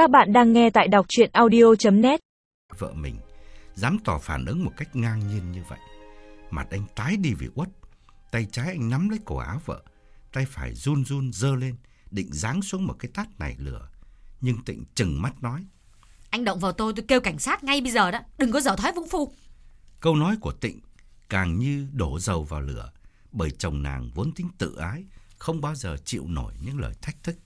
Các bạn đang nghe tại đọc chuyện audio.net Vợ mình dám tỏ phản ứng một cách ngang nhiên như vậy. Mặt anh tái đi vì uất. Tay trái anh nắm lấy cổ áo vợ. Tay phải run run dơ lên, định giáng xuống một cái tát này lửa. Nhưng Tịnh chừng mắt nói. Anh động vào tôi tôi kêu cảnh sát ngay bây giờ đó. Đừng có dở thói vũng phu. Câu nói của Tịnh càng như đổ dầu vào lửa. Bởi chồng nàng vốn tính tự ái, không bao giờ chịu nổi những lời thách thức.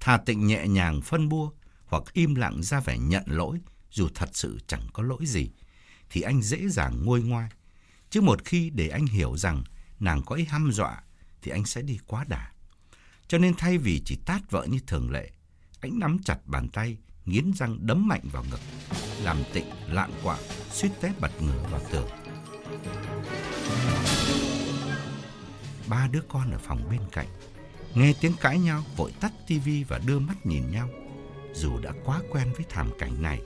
Thà Tịnh nhẹ nhàng phân bua hoặc im lặng ra vẻ nhận lỗi dù thật sự chẳng có lỗi gì, thì anh dễ dàng nguôi ngoai. Chứ một khi để anh hiểu rằng nàng có ý hăm dọa, thì anh sẽ đi quá đà. Cho nên thay vì chỉ tát vợ như thường lệ, anh nắm chặt bàn tay, nghiến răng đấm mạnh vào ngực, làm tịnh lạng quạng, suýt té bật ngửa vào tường. Ba đứa con ở phòng bên cạnh, nghe tiếng cãi nhau, vội tắt tivi và đưa mắt nhìn nhau. Dù đã quá quen với thảm cảnh này,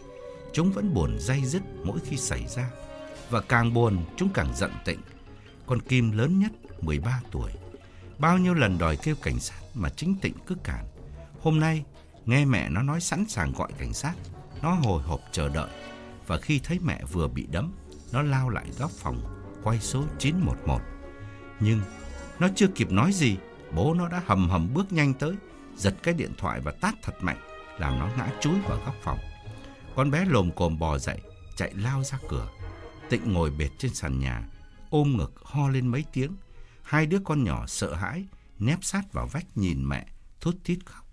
chúng vẫn buồn day dứt mỗi khi xảy ra. Và càng buồn, chúng càng giận tịnh. Con Kim lớn nhất, 13 tuổi. Bao nhiêu lần đòi kêu cảnh sát mà chính tịnh cứ cản. Hôm nay, nghe mẹ nó nói sẵn sàng gọi cảnh sát. Nó hồi hộp chờ đợi. Và khi thấy mẹ vừa bị đấm, nó lao lại góc phòng, quay số 911. Nhưng nó chưa kịp nói gì, bố nó đã hầm hầm bước nhanh tới, giật cái điện thoại và tát thật mạnh, làm nó ngã chúi vào góc phòng. Con bé lồm cồm bò dậy, chạy lao ra cửa. Tịnh ngồi bệt trên sàn nhà, ôm ngực ho lên mấy tiếng. Hai đứa con nhỏ sợ hãi, nép sát vào vách nhìn mẹ, thút thít khóc.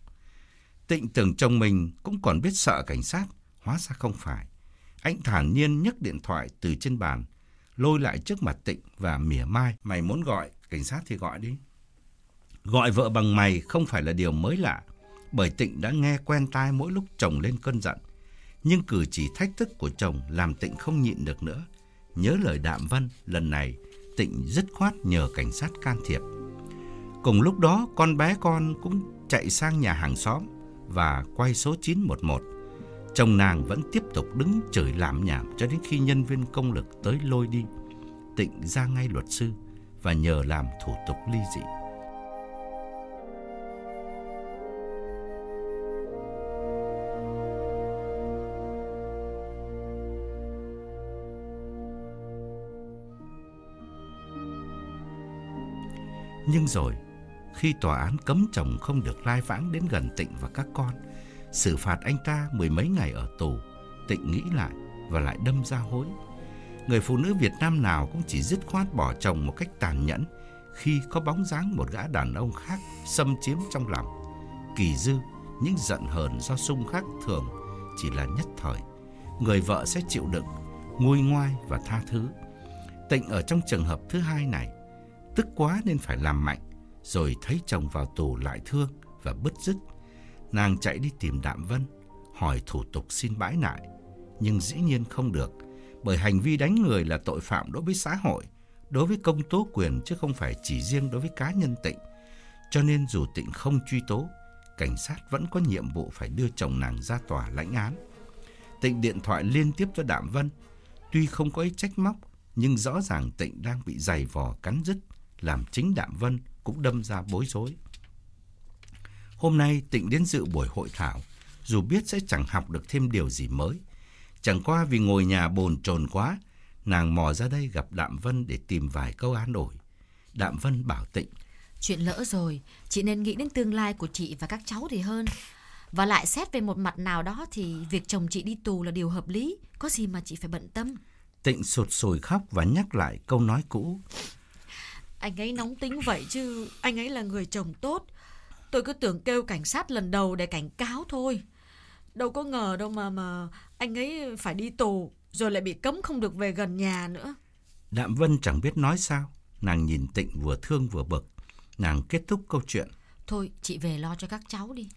Tịnh tưởng chồng mình cũng còn biết sợ cảnh sát, hóa ra không phải. Anh thản nhiên nhấc điện thoại từ trên bàn, lôi lại trước mặt Tịnh và mỉa mai. Mày muốn gọi cảnh sát thì gọi đi. Gọi vợ bằng mày không phải là điều mới lạ, bởi Tịnh đã nghe quen tai mỗi lúc chồng lên cơn giận. Nhưng cử chỉ thách thức của chồng làm Tịnh không nhịn được nữa. Nhớ lời Đạm Vân, lần này Tịnh dứt khoát nhờ cảnh sát can thiệp. Cùng lúc đó, con bé con cũng chạy sang nhà hàng xóm và quay số 911. Chồng nàng vẫn tiếp tục đứng chửi làm nhảm cho đến khi nhân viên công lực tới lôi đi. Tịnh ra ngay luật sư và nhờ làm thủ tục ly dị. Nhưng rồi, khi tòa án cấm chồng không được lai vãng đến gần Tịnh và các con, xử phạt anh ta mười mấy ngày ở tù, Tịnh nghĩ lại và lại đâm ra hối. Người phụ nữ Việt Nam nào cũng chỉ dứt khoát bỏ chồng một cách tàn nhẫn khi có bóng dáng một gã đàn ông khác xâm chiếm trong lòng. Kỳ dư, những giận hờn do xung khắc thường chỉ là nhất thời. Người vợ sẽ chịu đựng, nguôi ngoai và tha thứ. Tịnh ở trong trường hợp thứ hai này, tức quá nên phải làm mạnh, rồi thấy chồng vào tù lại thương và bứt rứt. Nàng chạy đi tìm Đạm Vân, hỏi thủ tục xin bãi nại, nhưng dĩ nhiên không được, bởi hành vi đánh người là tội phạm đối với xã hội, đối với công tố quyền chứ không phải chỉ riêng đối với cá nhân Tịnh. Cho nên dù Tịnh không truy tố, cảnh sát vẫn có nhiệm vụ phải đưa chồng nàng ra tòa lãnh án. Tịnh điện thoại liên tiếp cho Đạm Vân, tuy không có ý trách móc, nhưng rõ ràng Tịnh đang bị dày vò cắn rứt, làm chính Đạm Vân cũng đâm ra bối rối. Hôm nay Tịnh đến dự buổi hội thảo, dù biết sẽ chẳng học được thêm điều gì mới. Chẳng qua vì ngồi nhà bồn chồn quá, nàng mò ra đây gặp Đạm Vân để tìm vài câu an ủi. Đạm Vân bảo Tịnh. Chuyện lỡ rồi, chị nên nghĩ đến tương lai của chị và các cháu thì hơn. Và lại xét về một mặt nào đó thì việc chồng chị đi tù là điều hợp lý, có gì mà chị phải bận tâm. Tịnh sụt sùi khóc và nhắc lại câu nói cũ. Anh ấy nóng tính vậy chứ, anh ấy là người chồng tốt. Tôi cứ tưởng kêu cảnh sát lần đầu để cảnh cáo thôi. Đâu có ngờ đâu mà mà anh ấy phải đi tù rồi lại bị cấm không được về gần nhà nữa. Đạm Vân chẳng biết nói sao, nàng nhìn Tịnh vừa thương vừa bực. Nàng kết thúc câu chuyện. Thôi, chị về lo cho các cháu đi.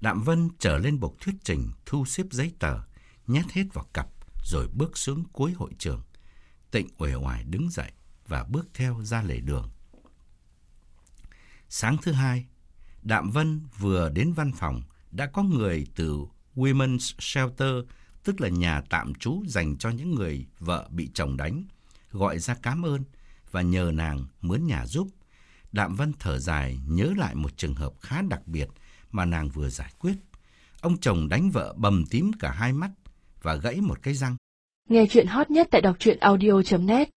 Đạm Vân trở lên bục thuyết trình, thu xếp giấy tờ, nhét hết vào cặp, rồi bước xuống cuối hội trường. Tịnh uể oải đứng dậy và bước theo ra lề đường. Sáng thứ hai, Đạm Vân vừa đến văn phòng, đã có người từ Women's Shelter, tức là nhà tạm trú dành cho những người vợ bị chồng đánh, gọi ra cảm ơn và nhờ nàng mướn nhà giúp. Đạm Vân thở dài nhớ lại một trường hợp khá đặc biệt mà nàng vừa giải quyết. Ông chồng đánh vợ bầm tím cả hai mắt và gãy một cái răng. Nghe chuyện hot nhất tại đọc truyện audio.net